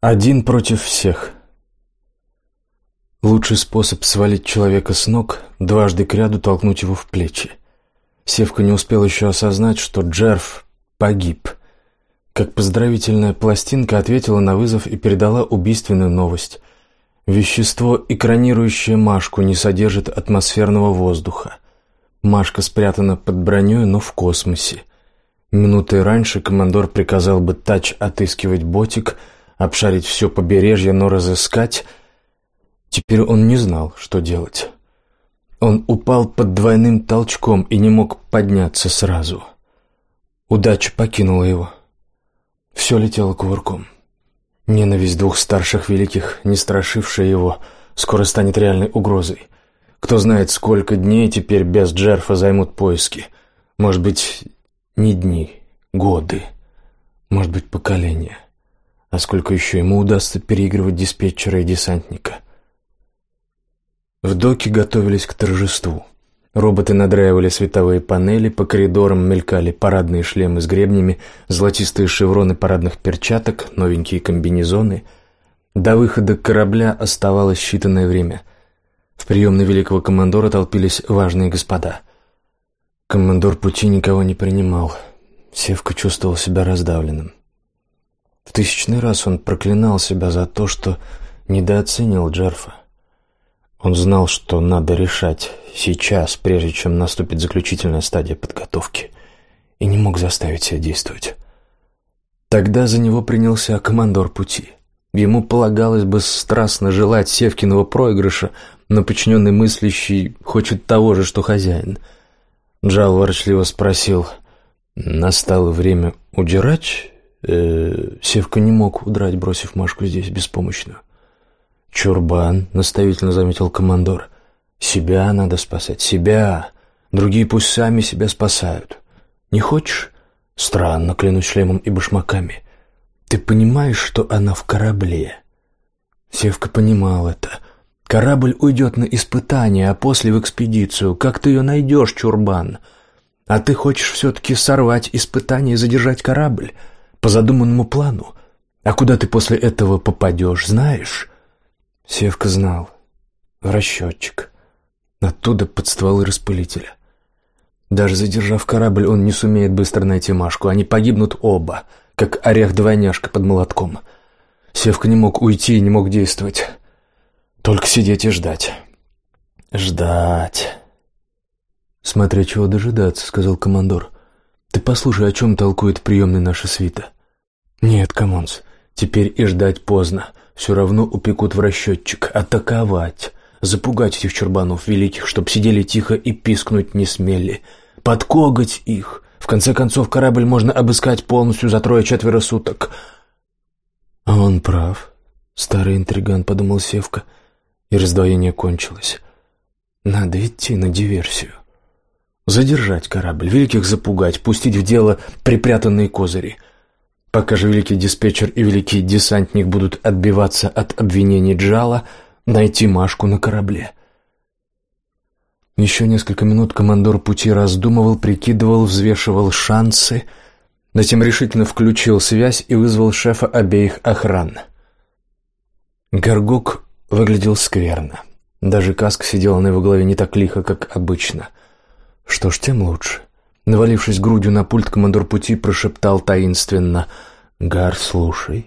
Один против всех. Лучший способ свалить человека с ног — дважды кряду толкнуть его в плечи. Севка не успел еще осознать, что Джерф погиб. Как поздравительная пластинка ответила на вызов и передала убийственную новость. Вещество, экранирующее Машку, не содержит атмосферного воздуха. Машка спрятана под броней, но в космосе. Минутой раньше командор приказал бы Тач отыскивать ботик — обшарить все побережье, но разыскать... Теперь он не знал, что делать. Он упал под двойным толчком и не мог подняться сразу. Удача покинула его. Все летело кувырком. Ненависть двух старших великих, не страшившая его, скоро станет реальной угрозой. Кто знает, сколько дней теперь без Джерфа займут поиски. Может быть, не дни, годы, может быть, поколения. А сколько еще ему удастся переигрывать диспетчера и десантника? В доке готовились к торжеству. Роботы надраивали световые панели, по коридорам мелькали парадные шлемы с гребнями, золотистые шевроны парадных перчаток, новенькие комбинезоны. До выхода корабля оставалось считанное время. В приемной великого командора толпились важные господа. Командор пути никого не принимал. Севка чувствовал себя раздавленным. В тысячный раз он проклинал себя за то, что недооценил Джерфа. Он знал, что надо решать сейчас, прежде чем наступит заключительная стадия подготовки, и не мог заставить себя действовать. Тогда за него принялся командор пути. Ему полагалось бы страстно желать Севкиного проигрыша, но подчиненный мыслящий хочет того же, что хозяин. Джал ворчливо спросил, «Настало время удирать э, Севка не мог удрать, бросив Машку здесь беспомощную. «Чурбан», — наставительно заметил командор, — «себя надо спасать, себя. Другие пусть сами себя спасают. Не хочешь? Странно, клянусь шлемом и башмаками. Ты понимаешь, что она в корабле?» Севка понимал это. «Корабль уйдет на испытание, а после в экспедицию. Как ты ее найдешь, Чурбан? А ты хочешь все-таки сорвать испытание и задержать корабль?» По задуманному плану. А куда ты после этого попадешь, знаешь?» Севка знал. В расчетчик. Оттуда под стволы распылителя. Даже задержав корабль, он не сумеет быстро найти Машку. Они погибнут оба, как орех-двойняшка под молотком. Севка не мог уйти и не мог действовать. Только сидеть и ждать. Ждать. «Смотря чего дожидаться», — сказал командор. Ты послушай, о чем толкует приемной наша свита. Нет, Камонс, теперь и ждать поздно. Все равно упекут в расчетчик. Атаковать. Запугать этих чурбанов великих, чтоб сидели тихо и пискнуть не смели. Подкогать их. В конце концов, корабль можно обыскать полностью за трое-четверо суток. А он прав. Старый интриган, подумал Севка. И раздвоение кончилось. Надо идти на диверсию. Задержать корабль, великих запугать, пустить в дело припрятанные козыри. Пока же великий диспетчер и великий десантник будут отбиваться от обвинений Джала, найти Машку на корабле. Еще несколько минут командор пути раздумывал, прикидывал, взвешивал шансы, затем решительно включил связь и вызвал шефа обеих охран. Горгук выглядел скверно. Даже каска сидела на его голове не так лихо, как обычно. Что ж, тем лучше. Навалившись грудью на пульт, командор пути прошептал таинственно. «Гар, слушай.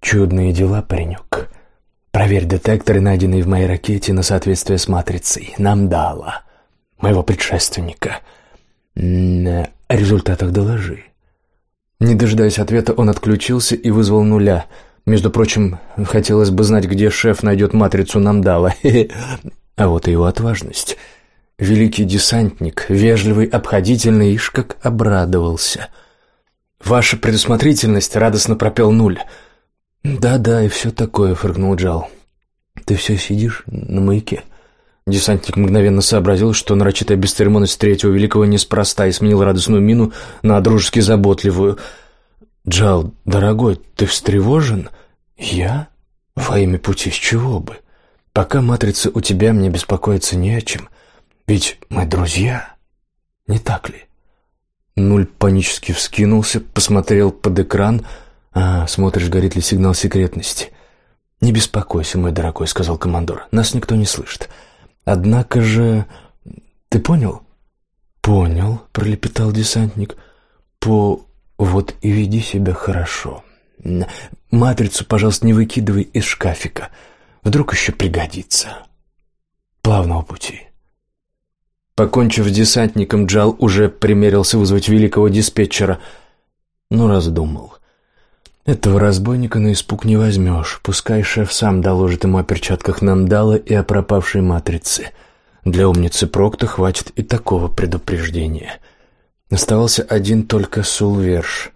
Чудные дела, паренек. Проверь детекторы, найденные в моей ракете, на соответствие с матрицей. Нам дала. Моего предшественника. О результатах доложи». Не дожидаясь ответа, он отключился и вызвал нуля. Между прочим, хотелось бы знать, где шеф найдет матрицу Намдала. А вот и его отважность — Великий десантник, вежливый, обходительный, ишь как обрадовался. «Ваша предусмотрительность!» — радостно пропел Нуль. «Да-да, и все такое», — фыркнул Джал. «Ты все сидишь на маяке?» Десантник мгновенно сообразил, что нарочитая бесцеремонность третьего великого неспроста и сменил радостную мину на дружески заботливую. «Джал, дорогой, ты встревожен?» «Я? Во имя пути, с чего бы? Пока матрица у тебя, мне беспокоиться не о чем. Ведь мы друзья, не так ли? Нуль панически вскинулся, посмотрел под экран, «А, смотришь, горит ли сигнал секретности?» «Не беспокойся, мой дорогой», — сказал командор. «Нас никто не слышит. Однако же... Ты понял?» «Понял», — пролепетал десантник. «По... вот и веди себя хорошо. Матрицу, пожалуйста, не выкидывай из шкафика. Вдруг еще пригодится. Плавного пути». Покончив с десантником, Джал уже примерился вызвать великого диспетчера, но раздумал. Этого разбойника на испуг не возьмешь. Пускай шеф сам доложит ему о перчатках Нандала и о пропавшей матрице. Для умницы Прокта хватит и такого предупреждения. Оставался один только Сулверш.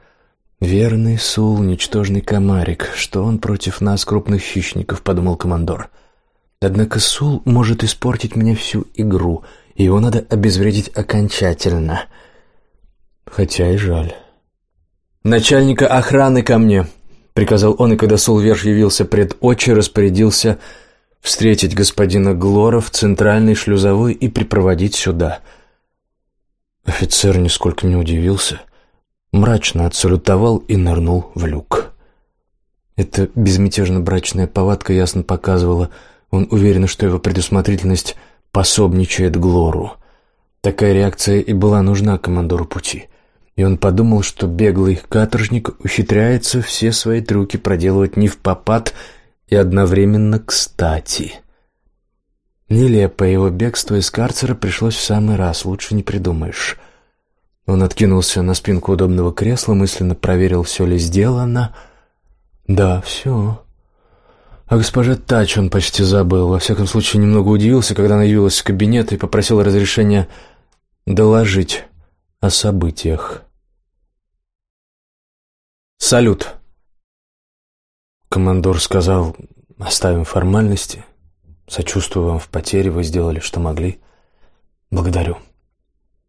«Верный Сул, ничтожный комарик. Что он против нас, крупных хищников?» — подумал командор. «Однако Сул может испортить мне всю игру, его надо обезвредить окончательно. Хотя и жаль». «Начальника охраны ко мне!» — приказал он, и когда Сулверш явился пред очи, распорядился встретить господина Глора в центральной шлюзовой и припроводить сюда. Офицер нисколько не удивился, мрачно отсалютовал и нырнул в люк. Эта безмятежно брачная повадка ясно показывала, он уверен, что его предусмотрительность пособничает Глору. Такая реакция и была нужна командору пути — и он подумал, что беглый каторжник ухитряется все свои трюки проделывать не в попад и одновременно кстати. Нелепое его бегство из карцера пришлось в самый раз, лучше не придумаешь. Он откинулся на спинку удобного кресла, мысленно проверил, все ли сделано. Да, все. А госпожа Тач он почти забыл. Во всяком случае, немного удивился, когда она явилась в кабинет и попросила разрешения доложить о событиях. «Салют!» Командор сказал, оставим формальности. Сочувствую вам в потере, вы сделали, что могли. Благодарю.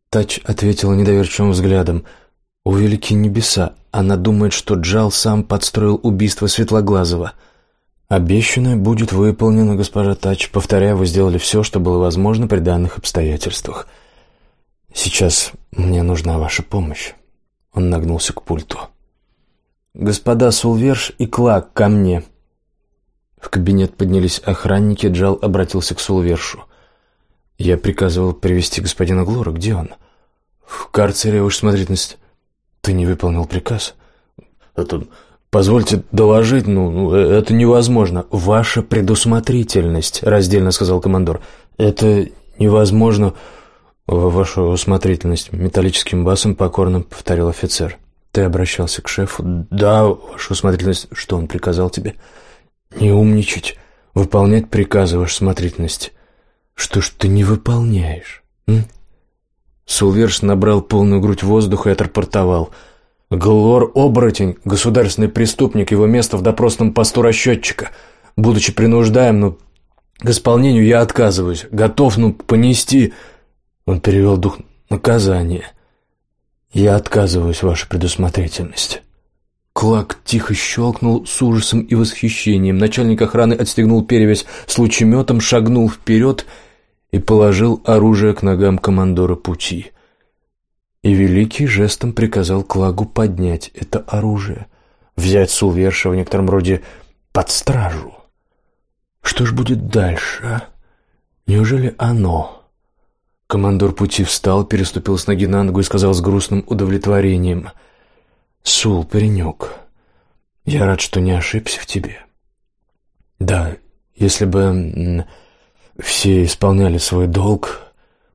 Тач ответила недоверчивым взглядом. «У велики небеса, она думает, что Джал сам подстроил убийство Светлоглазого». «Обещанное будет выполнено, госпожа Тач. Повторяю, вы сделали все, что было возможно при данных обстоятельствах. Сейчас мне нужна ваша помощь». Он нагнулся к пульту. «Господа Сулверш и Клак, ко мне!» В кабинет поднялись охранники, Джал обратился к Сулвершу. «Я приказывал привести господина Глора. Где он?» «В карцере, уж смотрительность». «Ты не выполнил приказ?» «Это... Позвольте доложить, ну, ну, это невозможно. Ваша предусмотрительность», — раздельно сказал командор. «Это невозможно...» «Ваша усмотрительность», — металлическим басом покорно повторил офицер. Ты обращался к шефу? Да, ваша усмотрительность. Что он приказал тебе? Не умничать. Выполнять приказы, ваша смотрительность. Что ж ты не выполняешь? М? Сулверш набрал полную грудь воздуха и отрапортовал. Глор — оборотень, государственный преступник, его место в допросном посту расчетчика. Будучи принуждаем, но к исполнению я отказываюсь. Готов, ну, понести... Он перевел дух наказания. «Я отказываюсь, ваша предусмотрительность». Клак тихо щелкнул с ужасом и восхищением. Начальник охраны отстегнул перевязь с лучеметом, шагнул вперед и положил оружие к ногам командора пути. И Великий жестом приказал Клагу поднять это оружие, взять Сулверша в некотором роде под стражу. Что ж будет дальше, а? Неужели оно Командор пути встал, переступил с ноги на ногу и сказал с грустным удовлетворением. «Сул, паренек, я рад, что не ошибся в тебе. Да, если бы все исполняли свой долг,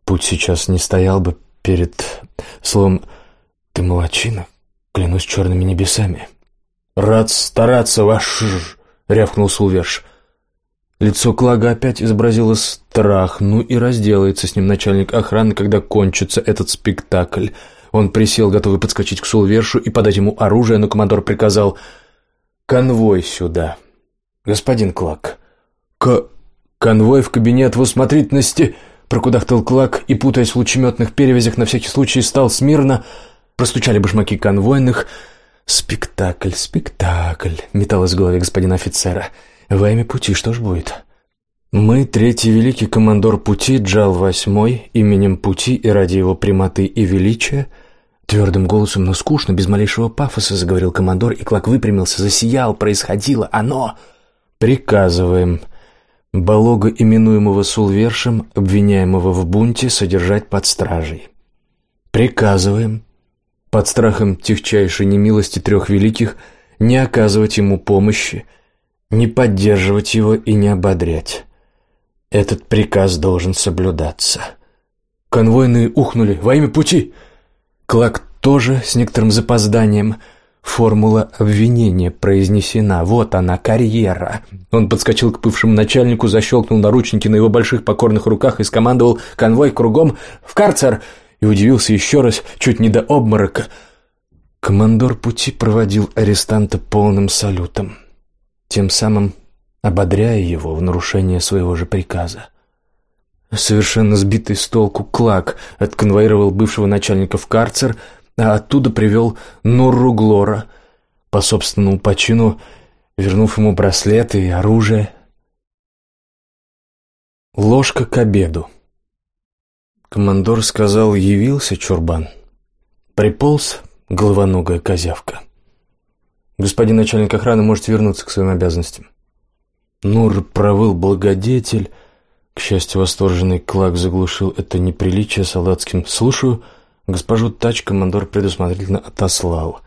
путь сейчас не стоял бы перед... Словом, ты молочина, клянусь черными небесами». «Рад стараться, ваш...» — рявкнул Сулверш. Лицо Клага опять изобразило страх, ну и разделается с ним начальник охраны, когда кончится этот спектакль. Он присел, готовый подскочить к Сулвершу и подать ему оружие, но командор приказал «Конвой сюда». «Господин Клаг». «К... конвой в кабинет в усмотрительности», — прокудахтал Клаг и, путаясь в лучеметных перевязях, на всякий случай стал смирно. Простучали башмаки конвойных. «Спектакль, спектакль», — металось в голове господина офицера. Во имя пути что ж будет? Мы, третий великий командор пути Джал Восьмой, именем пути и ради его приматы и величия, Твердым голосом, но скучно, без малейшего пафоса заговорил командор, и Клак выпрямился, засиял, происходило оно. «Приказываем Балога, именуемого Сулвершем, обвиняемого в бунте, содержать под стражей. Приказываем, под страхом тихчайшей немилости трех великих, не оказывать ему помощи, не поддерживать его и не ободрять. Этот приказ должен соблюдаться. Конвойные ухнули во имя пути. Клак тоже с некоторым запозданием – Формула обвинения произнесена. Вот она, карьера. Он подскочил к бывшему начальнику, защелкнул наручники на его больших покорных руках и скомандовал конвой кругом «В карцер!» и удивился еще раз, чуть не до обморока. Командор пути проводил арестанта полным салютом, тем самым ободряя его в нарушение своего же приказа. Совершенно сбитый с толку Клак отконвоировал бывшего начальника в карцер – а оттуда привел Нурру Глора, по собственному почину, вернув ему браслеты и оружие. Ложка к обеду. Командор сказал, явился Чурбан. Приполз головоногая козявка. Господин начальник охраны может вернуться к своим обязанностям. Нур провыл благодетель. К счастью, восторженный Клак заглушил это неприличие солдатским «слушаю», Госпожу Тач командор предусмотрительно отослал.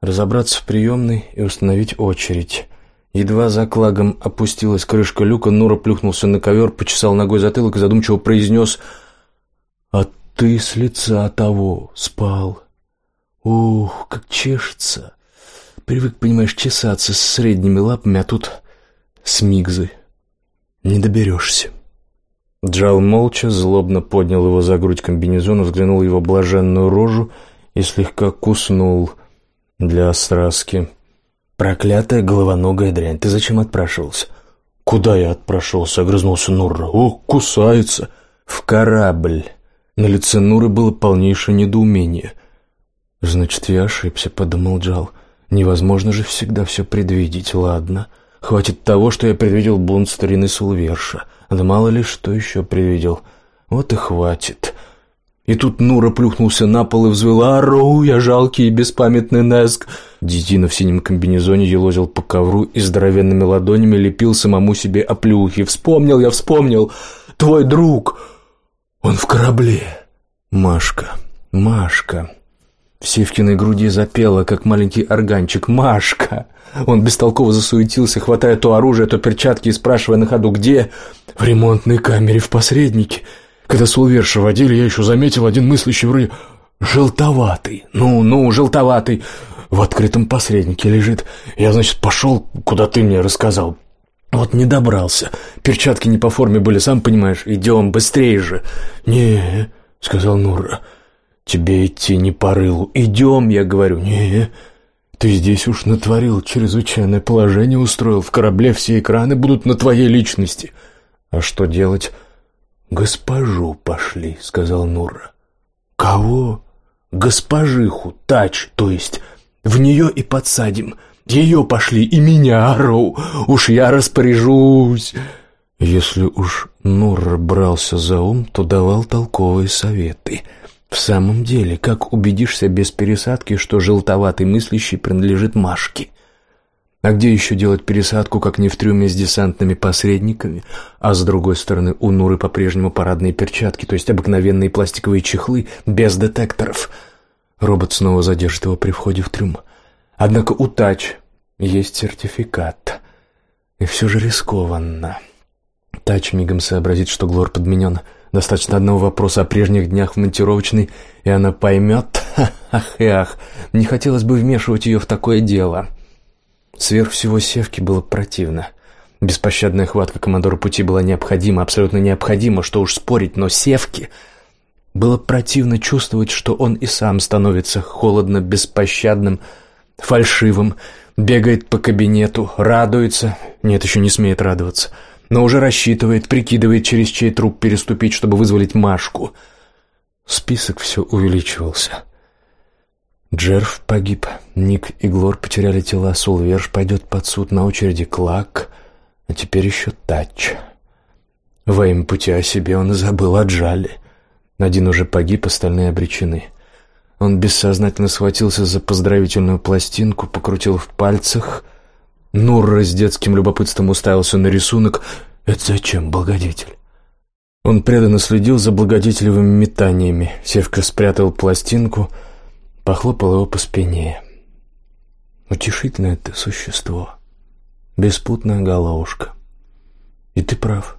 Разобраться в приемной и установить очередь. Едва за клагом опустилась крышка люка, Нура плюхнулся на ковер, почесал ногой затылок и задумчиво произнес «А ты с лица того спал. Ух, как чешется. Привык, понимаешь, чесаться с средними лапами, а тут смигзы. Не доберешься». Джал молча, злобно поднял его за грудь комбинезона, взглянул в его блаженную рожу и слегка куснул для остраски. «Проклятая головоногая дрянь, ты зачем отпрашивался?» «Куда я отпрашивался?» — огрызнулся Нурра. «О, кусается!» «В корабль!» На лице Нуры было полнейшее недоумение. «Значит, я ошибся», — подумал Джал. «Невозможно же всегда все предвидеть, ладно. Хватит того, что я предвидел бунт старины Сулверша». Да мало ли что еще привидел. Вот и хватит. И тут Нура плюхнулся на пол и взвыл «Ару, я жалкий и беспамятный Неск!» Детина в синем комбинезоне елозил по ковру и здоровенными ладонями лепил самому себе оплюхи. «Вспомнил я, вспомнил! Твой друг! Он в корабле!» «Машка, Машка!» В Севкиной груди запела, как маленький органчик «Машка!» Он бестолково засуетился, хватая то оружие, то перчатки и спрашивая на ходу «Где?» «В ремонтной камере, в посреднике. Когда Сулверша водили, я еще заметил один мыслящий вроде «желтоватый». «Ну, ну, желтоватый». В открытом посреднике лежит. Я, значит, пошел, куда ты мне рассказал. Вот не добрался. Перчатки не по форме были, сам понимаешь. Идем, быстрее же. «Не», — сказал Нура, — «тебе идти не по рылу. Идем, я говорю. Не, ты здесь уж натворил чрезвычайное положение, устроил. В корабле все экраны будут на твоей личности. А что делать? Госпожу пошли, сказал Нура. Кого? Госпожиху, тач, то есть. В нее и подсадим. Ее пошли и меня, Роу. Уж я распоряжусь. Если уж Нур брался за ум, то давал толковые советы — в самом деле, как убедишься без пересадки, что желтоватый мыслящий принадлежит Машке? А где еще делать пересадку, как не в трюме с десантными посредниками? А с другой стороны, у Нуры по-прежнему парадные перчатки, то есть обыкновенные пластиковые чехлы, без детекторов. Робот снова задержит его при входе в трюм. Однако у Тач есть сертификат. И все же рискованно. Тач мигом сообразит, что Глор подменен — Достаточно одного вопроса о прежних днях в монтировочной, и она поймет. Ах и ах, не хотелось бы вмешивать ее в такое дело. Сверх всего Севки было противно. Беспощадная хватка командора пути была необходима, абсолютно необходима, что уж спорить, но Севке было противно чувствовать, что он и сам становится холодно беспощадным, фальшивым, бегает по кабинету, радуется, нет, еще не смеет радоваться — но уже рассчитывает, прикидывает, через чей труп переступить, чтобы вызволить Машку. Список все увеличивался. Джерф погиб, Ник и Глор потеряли тела, Сулверш пойдет под суд, на очереди Клак, а теперь еще Тач. Во имя пути о себе он забыл о Джале. Один уже погиб, остальные обречены. Он бессознательно схватился за поздравительную пластинку, покрутил в пальцах. Нурра с детским любопытством уставился на рисунок. «Это зачем, благодетель?» Он преданно следил за благодетелевыми метаниями. Севка спрятал пластинку, похлопал его по спине. «Утешительное ты существо, беспутная головушка. И ты прав.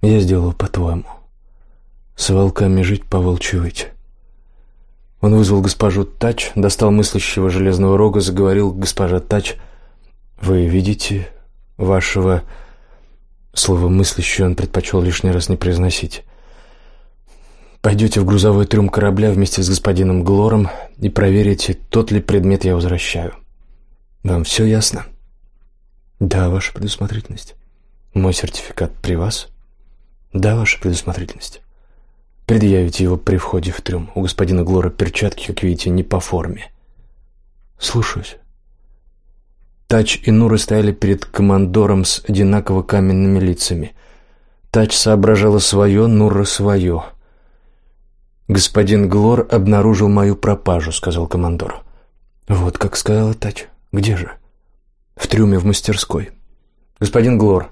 Я сделаю по-твоему. С волками жить, по волчьи Он вызвал госпожу Тач, достал мыслящего железного рога, заговорил госпожа Тач. «Вы видите вашего...» Слово «мыслящий» он предпочел лишний раз не произносить. «Пойдете в грузовой трюм корабля вместе с господином Глором и проверите, тот ли предмет я возвращаю. Вам все ясно?» «Да, ваша предусмотрительность. Мой сертификат при вас?» «Да, ваша предусмотрительность». Предъявите его при входе в трюм. У господина Глора перчатки, как видите, не по форме. Слушаюсь. Тач и Нура стояли перед командором с одинаково каменными лицами. Тач соображала свое, Нура свое. «Господин Глор обнаружил мою пропажу», — сказал командор. «Вот как сказала Тач. Где же?» «В трюме в мастерской». «Господин Глор,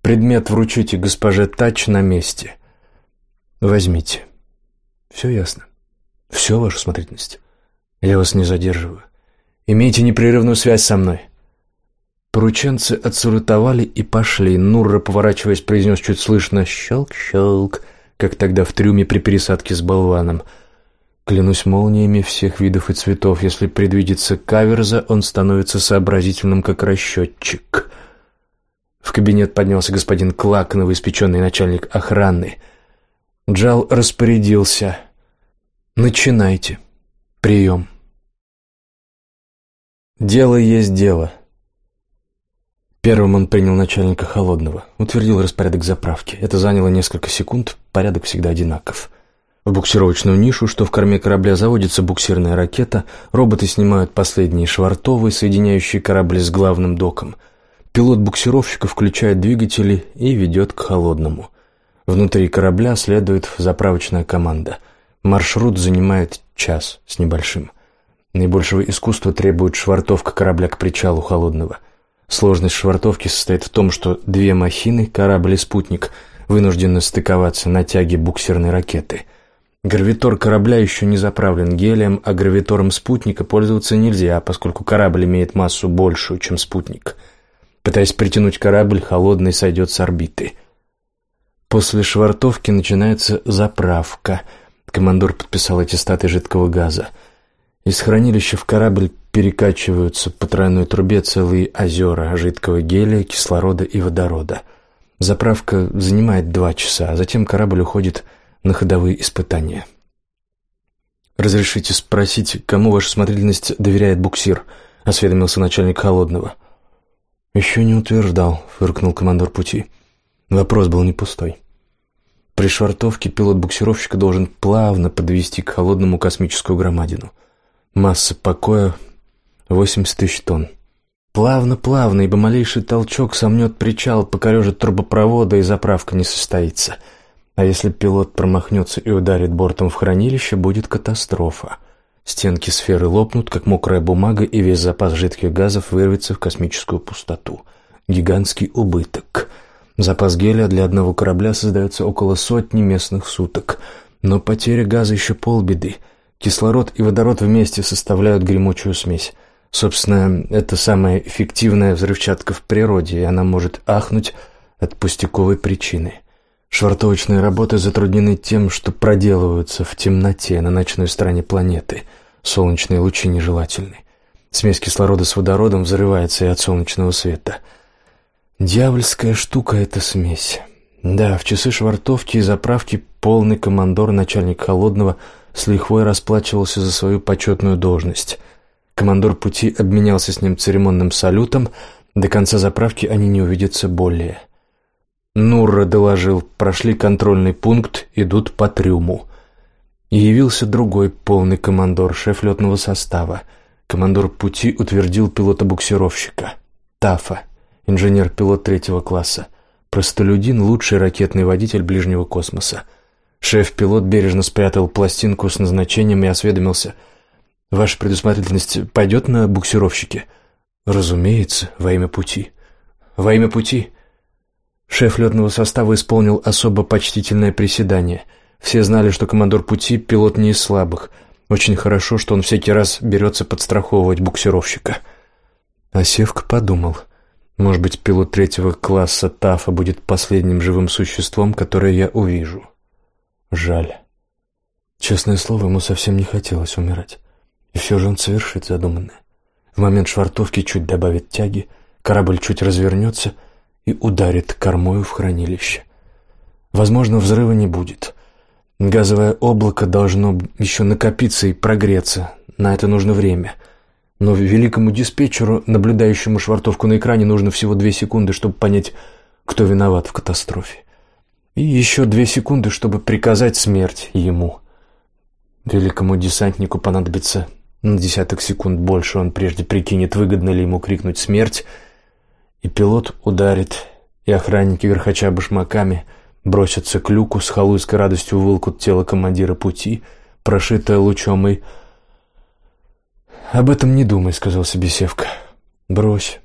предмет вручите госпоже Тач на месте». Возьмите. Все ясно. Все, ваша смотрительность. Я вас не задерживаю. Имейте непрерывную связь со мной. Порученцы отсуротовали и пошли. Нурра, поворачиваясь, произнес чуть слышно «щелк-щелк», как тогда в трюме при пересадке с болваном. Клянусь молниями всех видов и цветов, если предвидится каверза, он становится сообразительным, как расчетчик. В кабинет поднялся господин Клак, новоиспеченный начальник охраны — Джал распорядился. «Начинайте. Прием». Дело есть дело. Первым он принял начальника холодного, утвердил распорядок заправки. Это заняло несколько секунд, порядок всегда одинаков. В буксировочную нишу, что в корме корабля заводится буксирная ракета, роботы снимают последние швартовые, соединяющие корабль с главным доком. Пилот буксировщика включает двигатели и ведет к холодному – Внутри корабля следует заправочная команда. Маршрут занимает час с небольшим. Наибольшего искусства требует швартовка корабля к причалу холодного. Сложность швартовки состоит в том, что две махины, корабль и спутник, вынуждены стыковаться на тяге буксирной ракеты. Гравитор корабля еще не заправлен гелием, а гравитором спутника пользоваться нельзя, поскольку корабль имеет массу большую, чем спутник. Пытаясь притянуть корабль, холодный сойдет с орбиты – После швартовки начинается заправка. Командор подписал аттестаты жидкого газа. Из хранилища в корабль перекачиваются по тройной трубе целые озера жидкого гелия, кислорода и водорода. Заправка занимает два часа, а затем корабль уходит на ходовые испытания. «Разрешите спросить, кому ваша смотрительность доверяет буксир?» — осведомился начальник Холодного. «Еще не утверждал», — фыркнул командор пути. Вопрос был не пустой. При швартовке пилот буксировщика должен плавно подвести к холодному космическую громадину. Масса покоя 80 тысяч тонн. Плавно-плавно, ибо малейший толчок сомнет причал, покорежит трубопровода, и заправка не состоится. А если пилот промахнется и ударит бортом в хранилище, будет катастрофа. Стенки сферы лопнут, как мокрая бумага, и весь запас жидких газов вырвется в космическую пустоту. Гигантский убыток — Запас гелия для одного корабля создается около сотни местных суток. Но потеря газа еще полбеды. Кислород и водород вместе составляют гремучую смесь. Собственно, это самая эффективная взрывчатка в природе, и она может ахнуть от пустяковой причины. Швартовочные работы затруднены тем, что проделываются в темноте на ночной стороне планеты. Солнечные лучи нежелательны. Смесь кислорода с водородом взрывается и от солнечного света – Дьявольская штука эта смесь. Да, в часы швартовки и заправки полный командор, начальник холодного, с лихвой расплачивался за свою почетную должность. Командор пути обменялся с ним церемонным салютом, до конца заправки они не увидятся более. Нурра доложил, прошли контрольный пункт, идут по трюму. И явился другой полный командор, шеф летного состава. Командор пути утвердил пилота-буксировщика. Тафа инженер-пилот третьего класса, простолюдин, лучший ракетный водитель ближнего космоса. Шеф-пилот бережно спрятал пластинку с назначением и осведомился. «Ваша предусмотрительность пойдет на буксировщике?» «Разумеется, во имя пути». «Во имя пути?» Шеф летного состава исполнил особо почтительное приседание. Все знали, что командор пути — пилот не из слабых. Очень хорошо, что он всякий раз берется подстраховывать буксировщика. А Севка подумал. Может быть, пилот третьего класса ТАФа будет последним живым существом, которое я увижу. Жаль. Честное слово, ему совсем не хотелось умирать. И все же он совершит задуманное. В момент швартовки чуть добавит тяги, корабль чуть развернется — и ударит кормою в хранилище. Возможно, взрыва не будет. Газовое облако должно еще накопиться и прогреться. На это нужно время. Но великому диспетчеру, наблюдающему швартовку на экране, нужно всего две секунды, чтобы понять, кто виноват в катастрофе. И еще две секунды, чтобы приказать смерть ему. Великому десантнику понадобится на десяток секунд больше. Он прежде прикинет, выгодно ли ему крикнуть «смерть», и пилот ударит, и охранники, верхача башмаками, бросятся к люку, с халуйской радостью вылкут тело командира пути, прошитое лучом, и... «Об этом не думай», — сказал себе Севка. «Брось.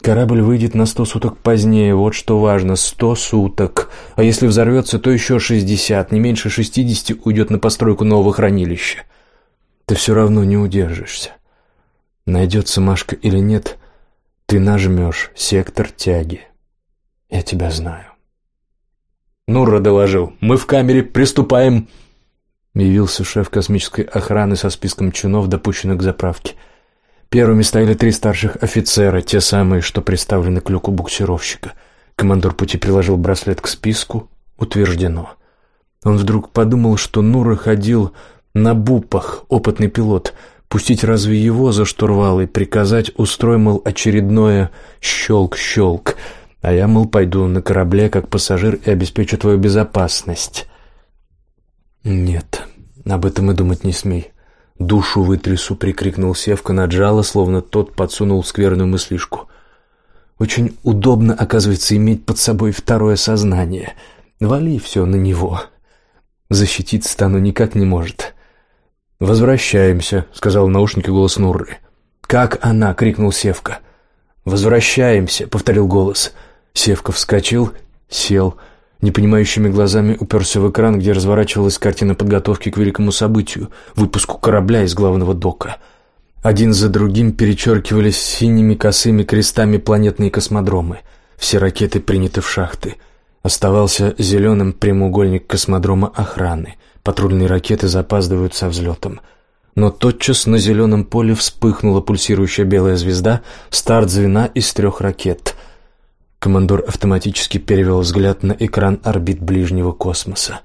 Корабль выйдет на сто суток позднее, вот что важно, сто суток. А если взорвется, то еще шестьдесят, не меньше шестидесяти уйдет на постройку нового хранилища. Ты все равно не удержишься. Найдется Машка или нет, ты нажмешь сектор тяги. Я тебя знаю. Нурра доложил. Мы в камере, приступаем. Явился шеф космической охраны со списком чинов, допущенных к заправке. Первыми стояли три старших офицера, те самые, что приставлены к люку буксировщика. Командор пути приложил браслет к списку. Утверждено. Он вдруг подумал, что Нура ходил на бупах, опытный пилот — Пустить разве его за штурвал и приказать устрой, мол, очередное щелк-щелк, а я, мол, пойду на корабле как пассажир и обеспечу твою безопасность. Нет, об этом и думать не смей. Душу вытрясу, прикрикнул Севка на Джала, словно тот подсунул скверную мыслишку. Очень удобно, оказывается, иметь под собой второе сознание. Вали все на него. Защититься-то никак не может. «Возвращаемся», — сказал в наушнике голос Нурры. «Как она?» — крикнул Севка. «Возвращаемся», — повторил голос. Севка вскочил, сел, непонимающими глазами уперся в экран, где разворачивалась картина подготовки к великому событию — выпуску корабля из главного дока. Один за другим перечеркивались синими косыми крестами планетные космодромы. Все ракеты приняты в шахты. Оставался зеленым прямоугольник космодрома охраны — Патрульные ракеты запаздывают со взлетом. Но тотчас на зеленом поле вспыхнула пульсирующая белая звезда, старт звена из трех ракет. Командор автоматически перевел взгляд на экран орбит ближнего космоса.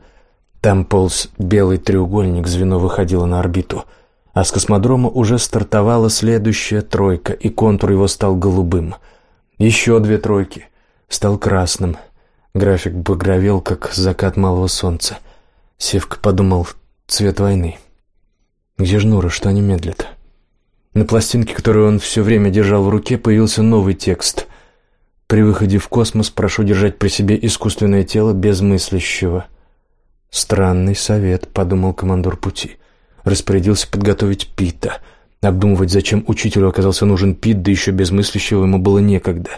Там полз белый треугольник, звено выходило на орбиту. А с космодрома уже стартовала следующая тройка, и контур его стал голубым. Еще две тройки. Стал красным. График багровел, как закат малого солнца. Севка подумал, цвет войны. Где же Нура, что они медлят? На пластинке, которую он все время держал в руке, появился новый текст. При выходе в космос прошу держать при себе искусственное тело без мыслящего. Странный совет, подумал командор пути. Распорядился подготовить Пита. Обдумывать, зачем учителю оказался нужен Пит, да еще без мыслящего ему было некогда.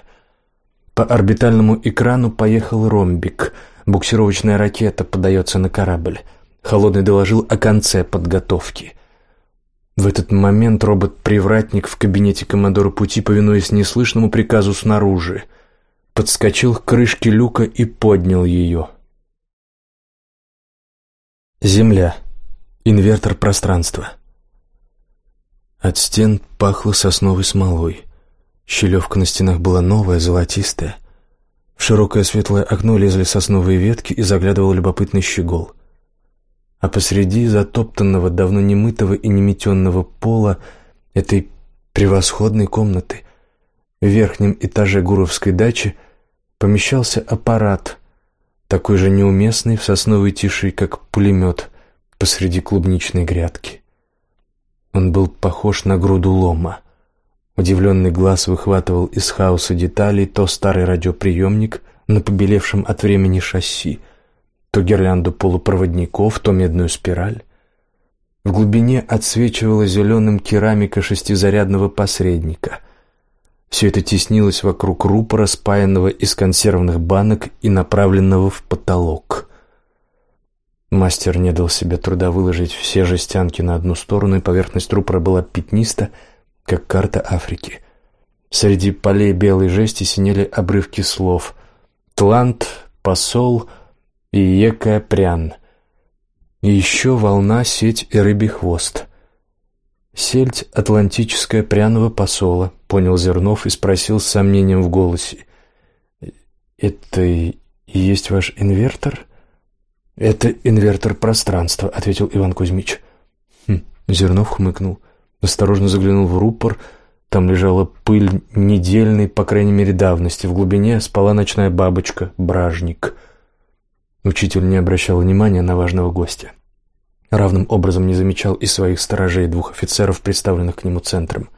По орбитальному экрану поехал ромбик — Буксировочная ракета подается на корабль. Холодный доложил о конце подготовки. В этот момент робот-привратник в кабинете командора пути, повинуясь неслышному приказу снаружи, подскочил к крышке люка и поднял ее. Земля. Инвертор пространства. От стен пахло сосновой смолой. Щелевка на стенах была новая, золотистая. В широкое светлое окно лезли сосновые ветки и заглядывал любопытный щегол. А посреди затоптанного, давно немытого и неметенного пола этой превосходной комнаты в верхнем этаже Гуровской дачи помещался аппарат, такой же неуместный в сосновой тиши, как пулемет посреди клубничной грядки. Он был похож на груду лома. Удивленный глаз выхватывал из хаоса деталей то старый радиоприемник на побелевшем от времени шасси, то гирлянду полупроводников, то медную спираль. В глубине отсвечивала зеленым керамика шестизарядного посредника. Все это теснилось вокруг рупора, спаянного из консервных банок и направленного в потолок. Мастер не дал себе труда выложить все жестянки на одну сторону, и поверхность рупора была пятниста, как карта Африки. Среди полей белой жести синели обрывки слов «Тлант», «Посол», и екая прян. И еще волна, сеть и рыбий хвост. «Сельдь атлантическая пряного посола», — понял Зернов и спросил с сомнением в голосе. «Это и есть ваш инвертор?» «Это инвертор пространства», — ответил Иван Кузьмич. Хм, Зернов хмыкнул, осторожно заглянул в рупор. Там лежала пыль недельной, по крайней мере, давности. В глубине спала ночная бабочка, бражник — Учитель не обращал внимания на важного гостя. Равным образом не замечал и своих сторожей, двух офицеров, представленных к нему центром.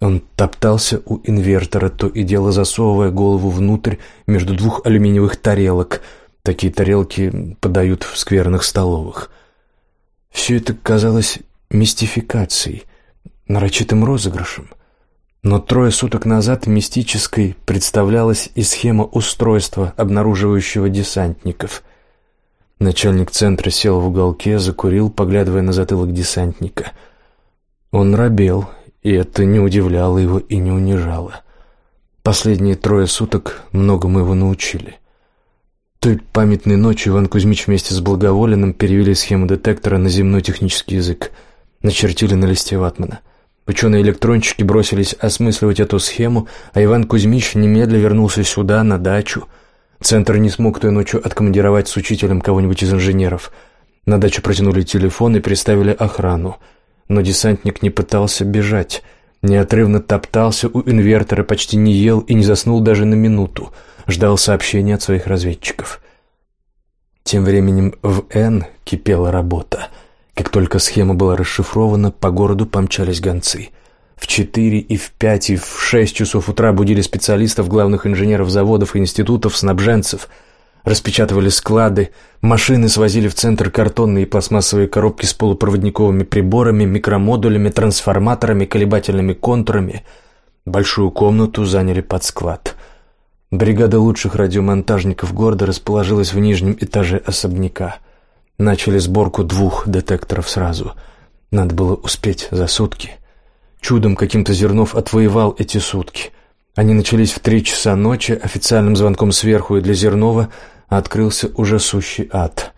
Он топтался у инвертора, то и дело засовывая голову внутрь между двух алюминиевых тарелок. Такие тарелки подают в скверных столовых. Все это казалось мистификацией, нарочитым розыгрышем — но трое суток назад мистической представлялась и схема устройства, обнаруживающего десантников. Начальник центра сел в уголке, закурил, поглядывая на затылок десантника. Он робел, и это не удивляло его и не унижало. Последние трое суток многому его научили. Той памятной ночью Иван Кузьмич вместе с Благоволенным перевели схему детектора на земной технический язык, начертили на листе ватмана — Ученые-электронщики бросились осмысливать эту схему, а Иван Кузьмич немедленно вернулся сюда, на дачу. Центр не смог той ночью откомандировать с учителем кого-нибудь из инженеров. На дачу протянули телефон и приставили охрану. Но десантник не пытался бежать. Неотрывно топтался у инвертора, почти не ел и не заснул даже на минуту. Ждал сообщения от своих разведчиков. Тем временем в «Н» кипела работа — как только схема была расшифрована, по городу помчались гонцы. В четыре и в пять и в шесть часов утра будили специалистов, главных инженеров заводов и институтов, снабженцев. Распечатывали склады, машины свозили в центр картонные и пластмассовые коробки с полупроводниковыми приборами, микромодулями, трансформаторами, колебательными контурами. Большую комнату заняли под склад. Бригада лучших радиомонтажников города расположилась в нижнем этаже особняка – Начали сборку двух детекторов сразу. Надо было успеть за сутки. Чудом каким-то Зернов отвоевал эти сутки. Они начались в три часа ночи, официальным звонком сверху, и для Зернова открылся уже сущий ад.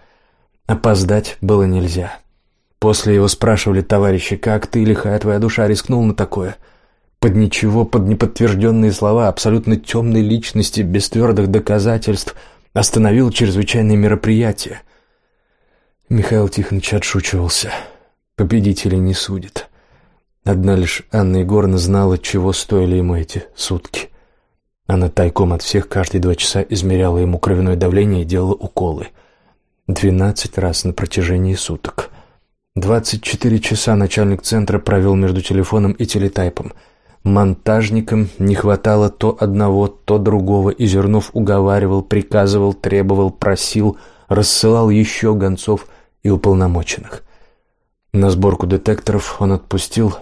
Опоздать было нельзя. После его спрашивали товарищи, как ты, лихая твоя душа, рискнул на такое? Под ничего, под неподтвержденные слова абсолютно темной личности, без твердых доказательств, остановил чрезвычайные мероприятия. Михаил Тихонович отшучивался. Победителей не судят. Одна лишь Анна Егоровна знала, чего стоили ему эти сутки. Она тайком от всех каждые два часа измеряла ему кровяное давление и делала уколы. Двенадцать раз на протяжении суток. Двадцать четыре часа начальник центра провел между телефоном и телетайпом. Монтажникам не хватало то одного, то другого, и Зернов уговаривал, приказывал, требовал, просил, рассылал еще гонцов – и уполномоченных. На сборку детекторов он отпустил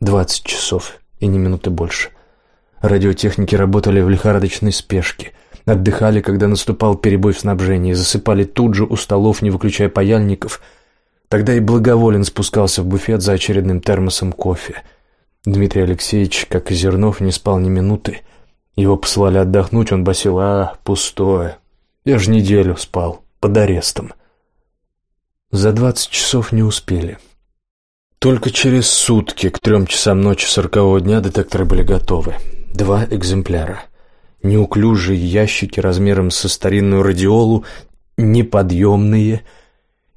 20 часов и не минуты больше. Радиотехники работали в лихорадочной спешке, отдыхали, когда наступал перебой в снабжении, засыпали тут же у столов, не выключая паяльников. Тогда и благоволен спускался в буфет за очередным термосом кофе. Дмитрий Алексеевич, как и Зернов, не спал ни минуты. Его посылали отдохнуть, он басил «А, пустое. Я же неделю спал, под арестом». За двадцать часов не успели. Только через сутки, к трем часам ночи сорокового дня, детекторы были готовы. Два экземпляра. Неуклюжие ящики размером со старинную радиолу, неподъемные.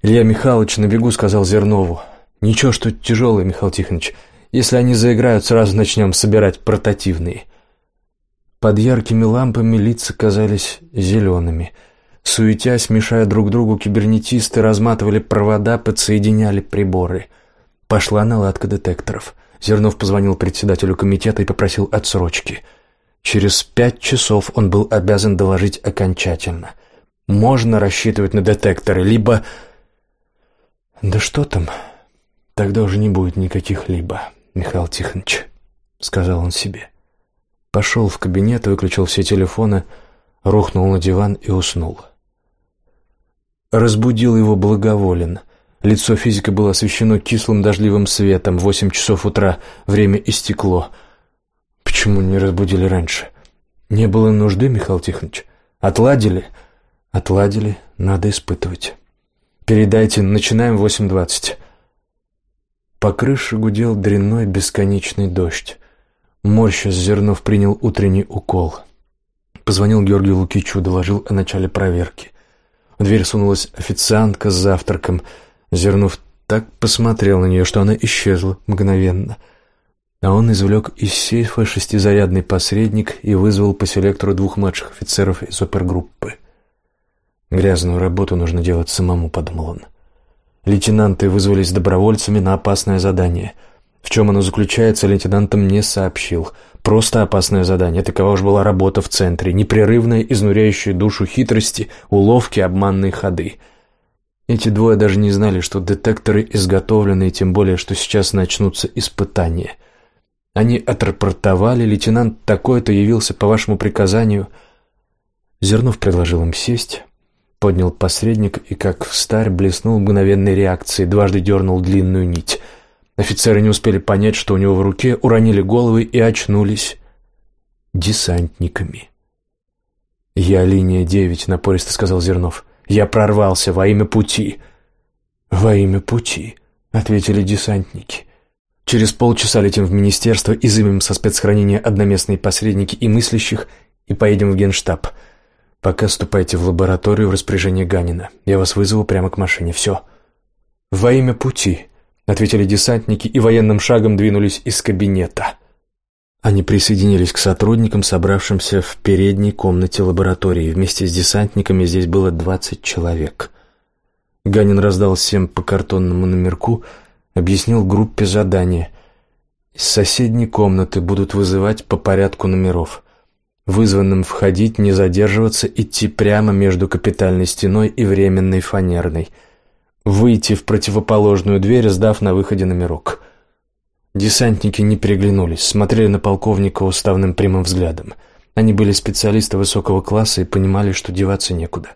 Илья Михайлович на бегу сказал Зернову. «Ничего, что тяжелые, Михаил Тихонович. Если они заиграют, сразу начнем собирать портативные». Под яркими лампами лица казались зелеными — Суетясь, мешая друг другу, кибернетисты разматывали провода, подсоединяли приборы. Пошла наладка детекторов. Зернов позвонил председателю комитета и попросил отсрочки. Через пять часов он был обязан доложить окончательно. можно рассчитывать на детекторы, либо... Да что там, тогда уже не будет никаких «либо», Михаил Тихонович, — сказал он себе. Пошел в кабинет, выключил все телефоны, рухнул на диван и уснул. Разбудил его благоволен. Лицо физика было освещено кислым дождливым светом. Восемь часов утра, время истекло. Почему не разбудили раньше? Не было нужды, Михаил Тихонович. Отладили? Отладили, надо испытывать. Передайте, начинаем в 8.20. По крыше гудел дрянной бесконечный дождь. Морща Зернов принял утренний укол. Позвонил Георгию Лукичу, доложил о начале проверки. В дверь сунулась официантка с завтраком. Зернов так посмотрел на нее, что она исчезла мгновенно. А он извлек из сейфа шестизарядный посредник и вызвал по селектору двух младших офицеров из опергруппы. «Грязную работу нужно делать самому», — подумал он. Лейтенанты вызвались добровольцами на опасное задание. В чем оно заключается, лейтенантам не сообщил. Просто опасное задание. Такова уж была работа в центре. Непрерывная, изнуряющая душу хитрости, уловки, обманные ходы. Эти двое даже не знали, что детекторы изготовлены, и тем более, что сейчас начнутся испытания. Они отрапортовали, лейтенант такой-то явился по вашему приказанию. Зернов предложил им сесть, Поднял посредник и, как в старь, блеснул мгновенной реакцией, дважды дернул длинную нить. Офицеры не успели понять, что у него в руке, уронили головы и очнулись десантниками. «Я линия девять», — напористо сказал Зернов. «Я прорвался во имя пути». «Во имя пути», — ответили десантники. «Через полчаса летим в министерство, изымем со спецхранения одноместные посредники и мыслящих и поедем в генштаб». Пока ступайте в лабораторию в распоряжение Ганина. Я вас вызову прямо к машине. Все. Во имя пути, ответили десантники и военным шагом двинулись из кабинета. Они присоединились к сотрудникам, собравшимся в передней комнате лаборатории. Вместе с десантниками здесь было двадцать человек. Ганин раздал всем по картонному номерку, объяснил группе задание. Из соседней комнаты будут вызывать по порядку номеров вызванным входить, не задерживаться, идти прямо между капитальной стеной и временной фанерной. Выйти в противоположную дверь, сдав на выходе номерок. Десантники не переглянулись, смотрели на полковника уставным прямым взглядом. Они были специалисты высокого класса и понимали, что деваться некуда.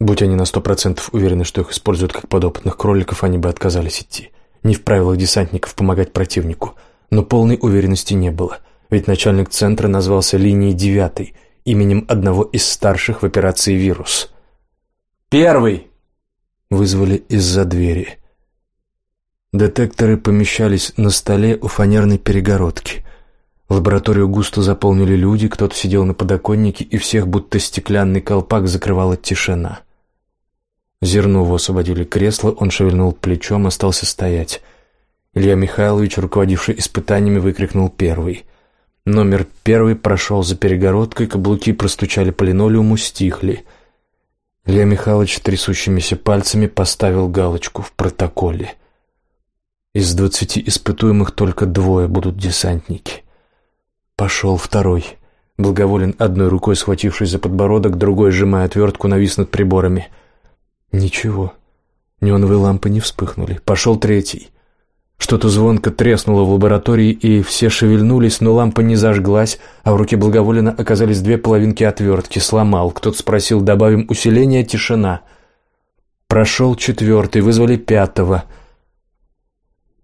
Будь они на сто процентов уверены, что их используют как подопытных кроликов, они бы отказались идти. Не в правилах десантников помогать противнику, но полной уверенности не было – ведь начальник центра назвался линией девятой, именем одного из старших в операции «Вирус». «Первый!» — вызвали из-за двери. Детекторы помещались на столе у фанерной перегородки. Лабораторию густо заполнили люди, кто-то сидел на подоконнике, и всех будто стеклянный колпак закрывала тишина. Зернову освободили кресло, он шевельнул плечом, остался стоять. Илья Михайлович, руководивший испытаниями, выкрикнул первый — Номер первый прошел за перегородкой, каблуки простучали по линолеуму, стихли. Илья Михайлович трясущимися пальцами поставил галочку в протоколе. Из двадцати испытуемых только двое будут десантники. Пошел второй. Благоволен одной рукой схватившись за подбородок, другой сжимая отвертку, навис над приборами. Ничего. Неоновые лампы не вспыхнули. Пошел третий. Что-то звонко треснуло в лаборатории, и все шевельнулись, но лампа не зажглась, а в руке благоволенно оказались две половинки отвертки. Сломал. Кто-то спросил, добавим усиление, тишина. Прошел четвертый, вызвали пятого.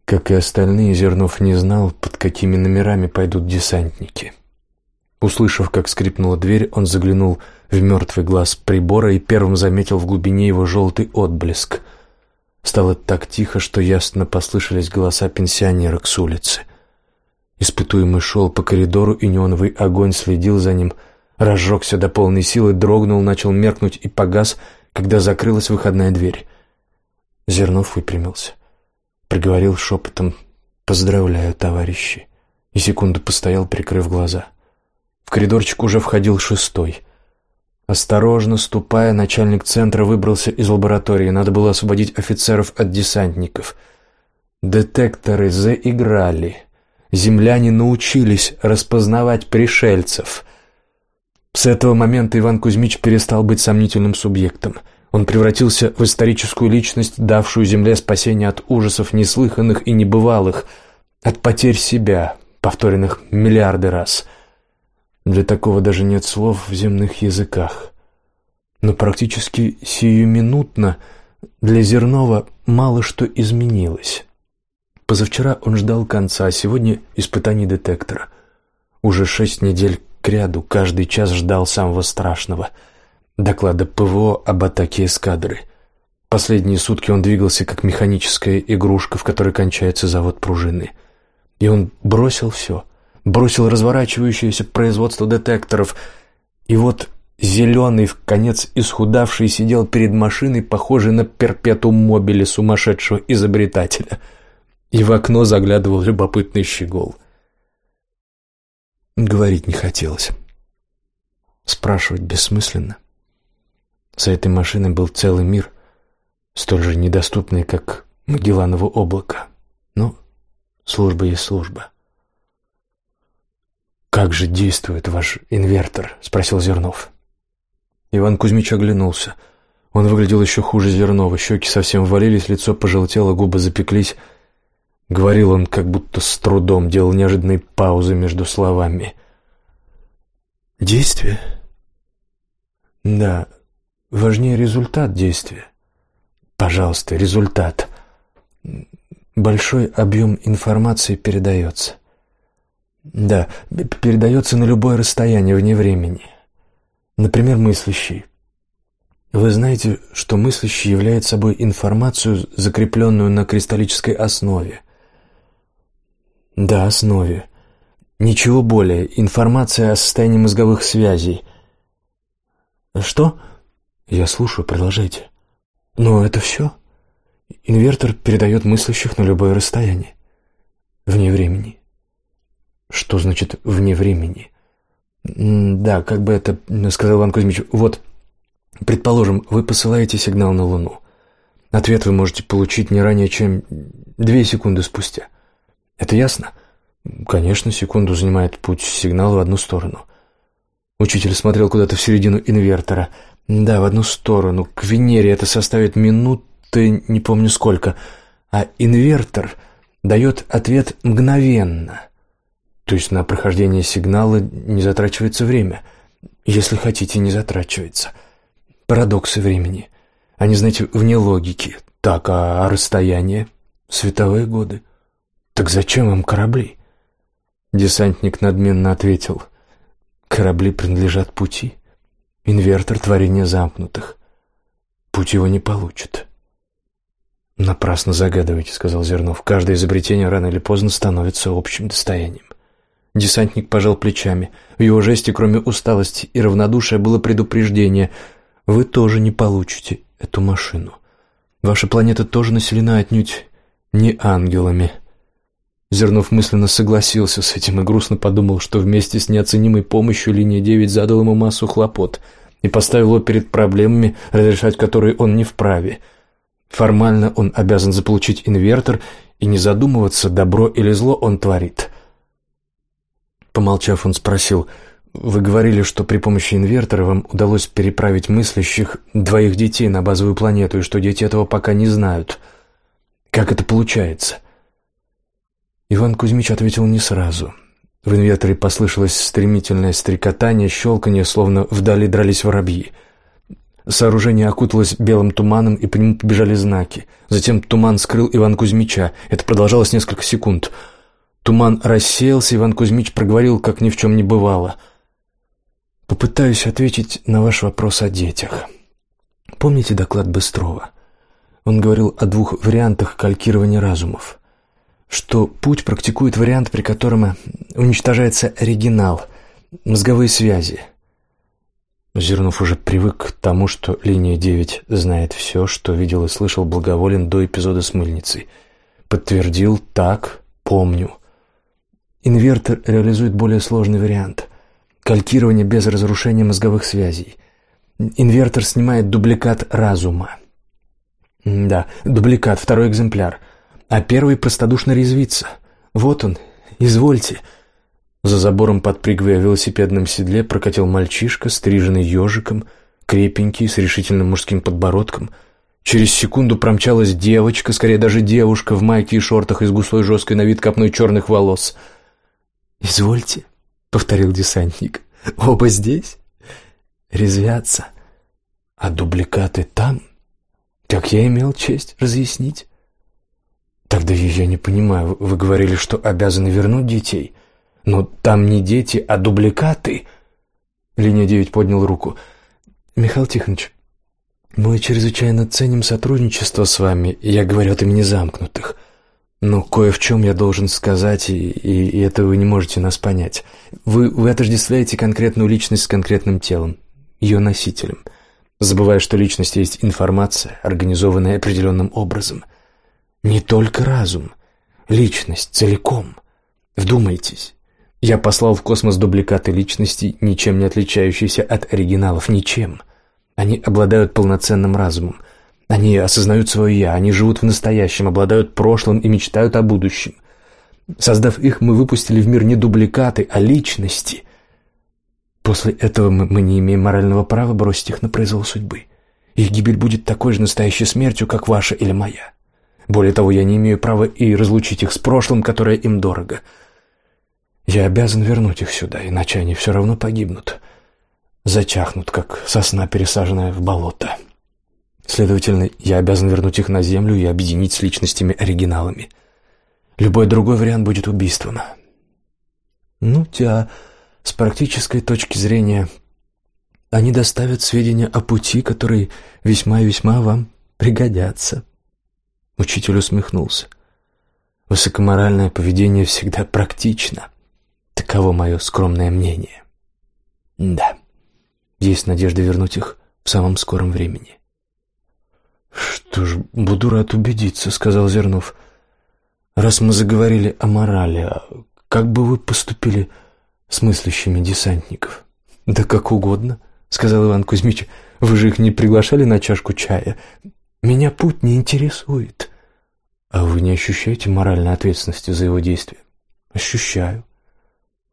Как и остальные, Зернов не знал, под какими номерами пойдут десантники. Услышав, как скрипнула дверь, он заглянул в мертвый глаз прибора и первым заметил в глубине его желтый отблеск — Стало так тихо, что ясно послышались голоса пенсионерок с улицы. Испытуемый шел по коридору, и неоновый огонь следил за ним, разжегся до полной силы, дрогнул, начал меркнуть и погас, когда закрылась выходная дверь. Зернов выпрямился. Проговорил шепотом «Поздравляю, товарищи!» и секунду постоял, прикрыв глаза. В коридорчик уже входил шестой — Осторожно ступая, начальник центра выбрался из лаборатории. Надо было освободить офицеров от десантников. Детекторы заиграли. Земляне научились распознавать пришельцев. С этого момента Иван Кузьмич перестал быть сомнительным субъектом. Он превратился в историческую личность, давшую земле спасение от ужасов неслыханных и небывалых, от потерь себя, повторенных миллиарды раз. Для такого даже нет слов в земных языках. Но практически сиюминутно для Зернова мало что изменилось. Позавчера он ждал конца, а сегодня испытаний детектора. Уже шесть недель кряду каждый час ждал самого страшного — доклада ПВО об атаке эскадры. Последние сутки он двигался как механическая игрушка, в которой кончается завод пружины. И он бросил все, бросил разворачивающееся производство детекторов. И вот зеленый, в конец исхудавший, сидел перед машиной, похожей на перпетум мобили сумасшедшего изобретателя. И в окно заглядывал любопытный щегол — Говорить не хотелось. Спрашивать бессмысленно. За этой машиной был целый мир, столь же недоступный, как Магелланово облако. Но служба есть служба. «Как же действует ваш инвертор?» — спросил Зернов. Иван Кузьмич оглянулся. Он выглядел еще хуже Зернова. Щеки совсем ввалились, лицо пожелтело, губы запеклись — Говорил он как будто с трудом, делал неожиданные паузы между словами. «Действие?» «Да, важнее результат действия. Пожалуйста, результат. Большой объем информации передается. Да, передается на любое расстояние вне времени. Например, мыслящий. Вы знаете, что мыслящий является собой информацию, закрепленную на кристаллической основе. Да, основе. Ничего более. Информация о состоянии мозговых связей. Что? Я слушаю, продолжайте. Но это все? Инвертор передает мыслящих на любое расстояние. Вне времени. Что значит «вне времени»? Да, как бы это сказал Иван Кузьмич. Вот, предположим, вы посылаете сигнал на Луну. Ответ вы можете получить не ранее, чем две секунды спустя. Это ясно? Конечно, секунду занимает путь сигнала в одну сторону. Учитель смотрел куда-то в середину инвертора. Да, в одну сторону. К Венере это составит минуты, не помню сколько. А инвертор дает ответ мгновенно. То есть на прохождение сигнала не затрачивается время. Если хотите, не затрачивается. Парадоксы времени. Они, знаете, вне логики. Так, а расстояние? Световые годы. «Так зачем им корабли?» Десантник надменно ответил. «Корабли принадлежат пути. Инвертор — творение замкнутых. Путь его не получит». «Напрасно загадываете», — сказал Зернов. «Каждое изобретение рано или поздно становится общим достоянием». Десантник пожал плечами. В его жесте, кроме усталости и равнодушия, было предупреждение. «Вы тоже не получите эту машину. Ваша планета тоже населена отнюдь не ангелами». Зернов мысленно согласился с этим и грустно подумал, что вместе с неоценимой помощью линия 9 задал ему массу хлопот и поставил его перед проблемами, разрешать которые он не вправе. Формально он обязан заполучить инвертор и не задумываться, добро или зло он творит. Помолчав, он спросил, «Вы говорили, что при помощи инвертора вам удалось переправить мыслящих двоих детей на базовую планету, и что дети этого пока не знают. Как это получается?» Иван Кузьмич ответил не сразу. В инверторе послышалось стремительное стрекотание, щелканье, словно вдали дрались воробьи. Сооружение окуталось белым туманом, и по нему побежали знаки. Затем туман скрыл Иван Кузьмича. Это продолжалось несколько секунд. Туман рассеялся, Иван Кузьмич проговорил, как ни в чем не бывало. «Попытаюсь ответить на ваш вопрос о детях. Помните доклад Быстрова? Он говорил о двух вариантах калькирования разумов что путь практикует вариант, при котором уничтожается оригинал, мозговые связи. Зернов уже привык к тому, что линия 9 знает все, что видел и слышал Благоволен до эпизода с мыльницей. Подтвердил «так, помню». Инвертор реализует более сложный вариант – калькирование без разрушения мозговых связей. Инвертор снимает дубликат разума. Да, дубликат, второй экземпляр – а первый простодушно резвится. «Вот он, извольте». За забором, подпрыгивая в велосипедном седле, прокатил мальчишка, стриженный ежиком, крепенький, с решительным мужским подбородком. Через секунду промчалась девочка, скорее даже девушка, в майке и шортах из густой жесткой на вид копной черных волос. «Извольте», — повторил десантник, — «оба здесь?» «Резвятся. А дубликаты там?» «Как я имел честь разъяснить?» «Тогда я не понимаю, вы говорили, что обязаны вернуть детей, но там не дети, а дубликаты». Линия девять поднял руку. «Михаил Тихонович, мы чрезвычайно ценим сотрудничество с вами, я говорю от имени замкнутых. Но кое в чем я должен сказать, и, и, и это вы не можете нас понять. Вы, вы отождествляете конкретную личность с конкретным телом, ее носителем, забывая, что личность есть информация, организованная определенным образом. Не только разум, личность целиком. Вдумайтесь. Я послал в космос дубликаты личности, ничем не отличающиеся от оригиналов, ничем. Они обладают полноценным разумом. Они осознают свое «я», они живут в настоящем, обладают прошлым и мечтают о будущем. Создав их, мы выпустили в мир не дубликаты, а личности. После этого мы, мы не имеем морального права бросить их на произвол судьбы. Их гибель будет такой же настоящей смертью, как ваша или моя. Более того, я не имею права и разлучить их с прошлым, которое им дорого. Я обязан вернуть их сюда, иначе они все равно погибнут. Зачахнут, как сосна, пересаженная в болото. Следовательно, я обязан вернуть их на землю и объединить с личностями-оригиналами. Любой другой вариант будет убийством. Ну, тебя с практической точки зрения они доставят сведения о пути, которые весьма и весьма вам пригодятся. Учитель усмехнулся. Высокоморальное поведение всегда практично. Таково мое скромное мнение. Да, есть надежда вернуть их в самом скором времени. «Что ж, буду рад убедиться», — сказал Зернов. «Раз мы заговорили о морали, а как бы вы поступили с мыслящими десантников?» «Да как угодно», — сказал Иван Кузьмич. «Вы же их не приглашали на чашку чая. Меня путь не интересует». «А вы не ощущаете моральной ответственности за его действия?» «Ощущаю.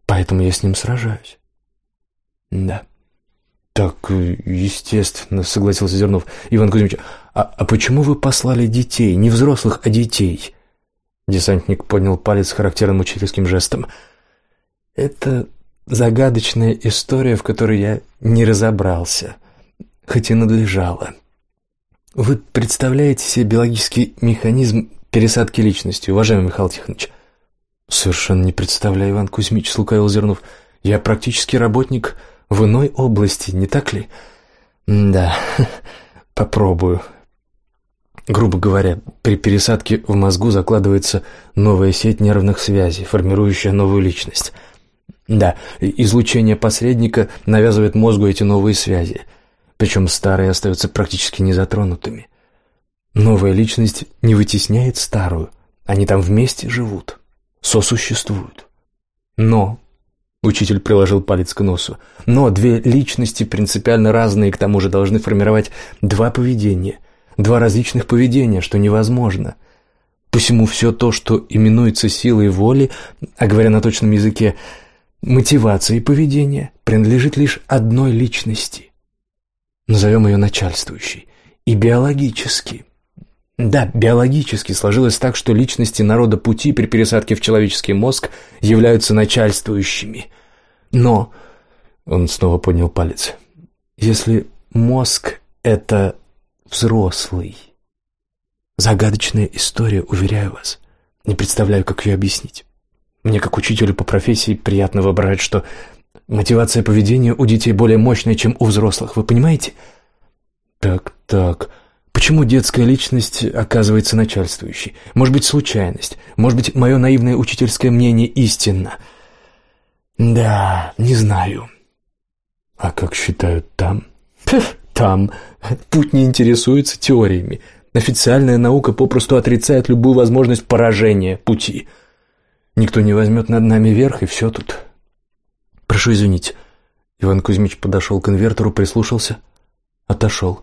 Поэтому я с ним сражаюсь». «Да». «Так, естественно», — согласился Зернов. «Иван Кузьмич, а, а почему вы послали детей? Не взрослых, а детей?» Десантник поднял палец характерным учительским жестом. «Это загадочная история, в которой я не разобрался, хоть и надлежало. Вы представляете себе биологический механизм пересадки личности, уважаемый Михаил Тихонович?» «Совершенно не представляю, Иван Кузьмич», — слукавил Зернов. «Я практически работник в иной области, не так ли?» «Да, попробую». Грубо говоря, при пересадке в мозгу закладывается новая сеть нервных связей, формирующая новую личность. Да, излучение посредника навязывает мозгу эти новые связи, причем старые остаются практически незатронутыми. Новая личность не вытесняет старую, они там вместе живут, сосуществуют. Но, учитель приложил палец к носу, но две личности принципиально разные к тому же должны формировать два поведения – Два различных поведения, что невозможно. Посему все то, что именуется силой воли, а говоря на точном языке, мотивацией поведения, принадлежит лишь одной личности. Назовем ее начальствующей. И биологически. Да, биологически сложилось так, что личности народа пути при пересадке в человеческий мозг являются начальствующими. Но, он снова поднял палец, если мозг — это взрослый. Загадочная история, уверяю вас. Не представляю, как ее объяснить. Мне, как учителю по профессии, приятно воображать, что мотивация поведения у детей более мощная, чем у взрослых. Вы понимаете? Так, так. Почему детская личность оказывается начальствующей? Может быть, случайность? Может быть, мое наивное учительское мнение истинно? Да, не знаю. А как считают там? Там. Путь не интересуется теориями. Официальная наука попросту отрицает любую возможность поражения пути. Никто не возьмет над нами верх, и все тут. Прошу извинить. Иван Кузьмич подошел к инвертору, прислушался, отошел.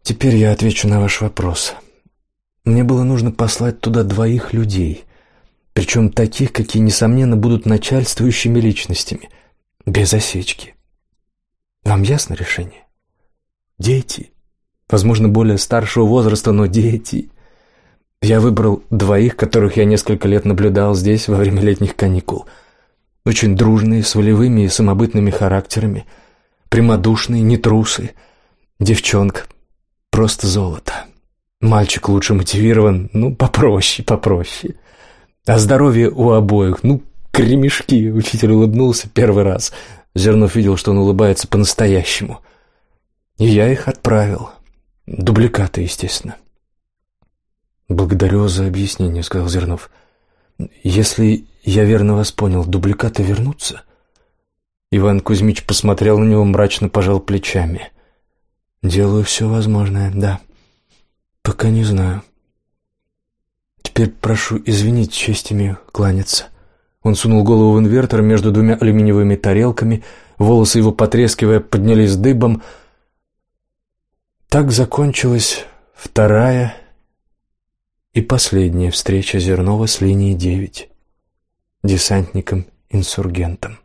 Теперь я отвечу на ваш вопрос. Мне было нужно послать туда двоих людей. Причем таких, какие, несомненно, будут начальствующими личностями, без осечки. Вам ясно решение? Дети. Возможно, более старшего возраста, но дети. Я выбрал двоих, которых я несколько лет наблюдал здесь во время летних каникул. Очень дружные, с волевыми и самобытными характерами. Прямодушные, не трусы. Девчонка. Просто золото. Мальчик лучше мотивирован, ну, попроще, попроще. А здоровье у обоих, ну, кремешки. Учитель улыбнулся первый раз. Зернов видел, что он улыбается по-настоящему. И я их отправил. Дубликаты, естественно. «Благодарю за объяснение», — сказал Зернов. «Если я верно вас понял, дубликаты вернутся?» Иван Кузьмич посмотрел на него, мрачно пожал плечами. «Делаю все возможное, да. Пока не знаю. Теперь прошу извинить, честь имею кланяться». Он сунул голову в инвертор между двумя алюминиевыми тарелками, волосы его, потрескивая, поднялись дыбом. Так закончилась вторая и последняя встреча Зернова с линией 9, десантником-инсургентом.